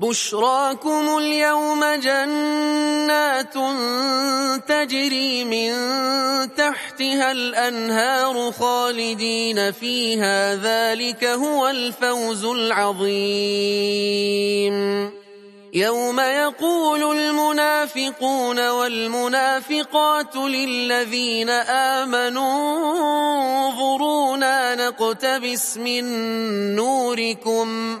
بشراكم اليوم جنات تجري من تحتها الأنهار خالدين فيها ذلك هو الفوز العظيم يوم يقول المنافقون والمنافقات للذين آمنوا انظرونا نقتبس من نوركم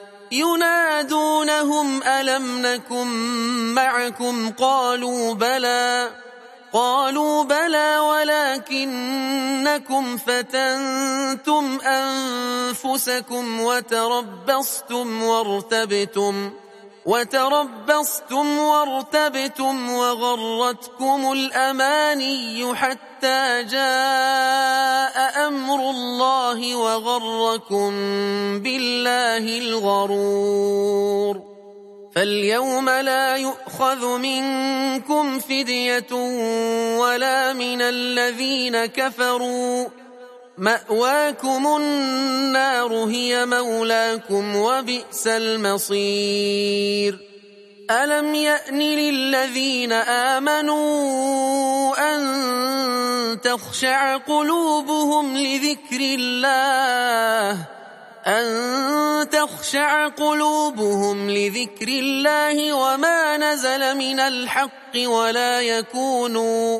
ينادونهم ألم نكن معكم؟ قالوا بلى. قالوا بلى ولكنكم فتنتم أنفسكم وتربصتم وارتبتم. وتربصتم وارتبتم وغرتكم الأماني حتى جاء أمر الله وغركم بالله الغرور. فاليوم لا يؤخذ منكم فدية ولا من الذين كفروا. مأواكم النار هي مولاكم وبئس المصير. ألم يأن للذين آمنوا أن تخشع قلوبهم لذكر الله؟ أن تخشع قلوبهم لذكر الله وما نزل من الحق ولا يكونوا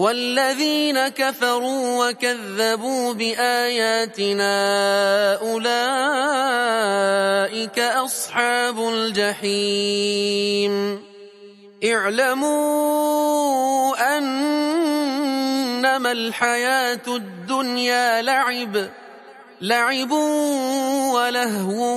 والذين كفروا وكذبوا بآياتنا أولئك أصحاب الجحيم. اعلموا أنما الحياة الدنيا لعب لعب ولهو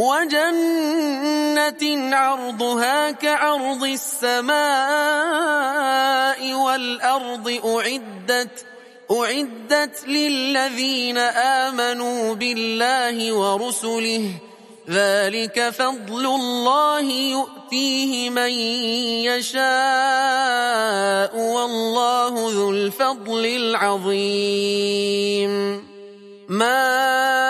وجنة عرضها كعرض السماء والأرض أعدت أعدت للذين آمنوا بالله ورسله. ذلك فضل الله يؤتيه من يشاء والله ذو الفضل العظيم. ما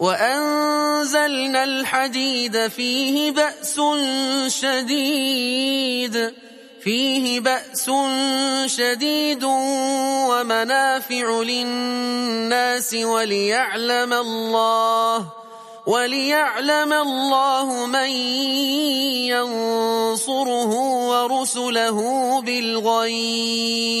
وأنزلنا الحديد فيه بأس شديد فيه بأس شديد ومنافع للناس وليعلم الله وليعلم الله من ينصره ورسله بالغيب.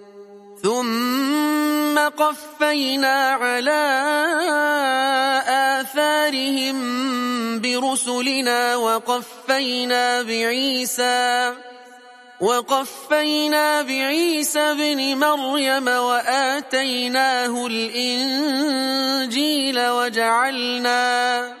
ثم قفينا على آثارهم برسلنا وقفينا بعيسى وقفينا بعيسى بن مريم وآتيناه الإنجيل وجعلنا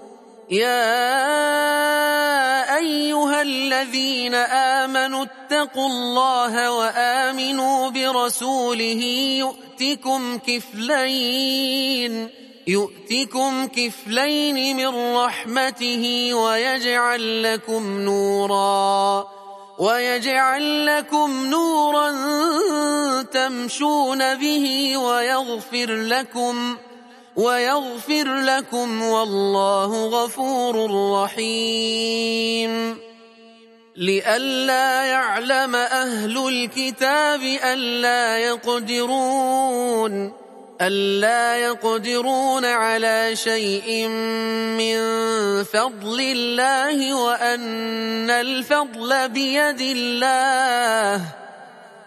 يا أيها الذين آمنوا اتقوا الله وآمنوا برسوله يؤتكم كفلين يؤتكم كفلين من رحمته ويجعل لكم نورا ويجعل لكم نورا تمشون به ويغفر لكم ويغفر لكم والله غفور رحيم. لئلا يعلم أهل الكتاب ألا يقدرون ألا يقدرون على شيء من فضل الله وأن الفضل بيد الله.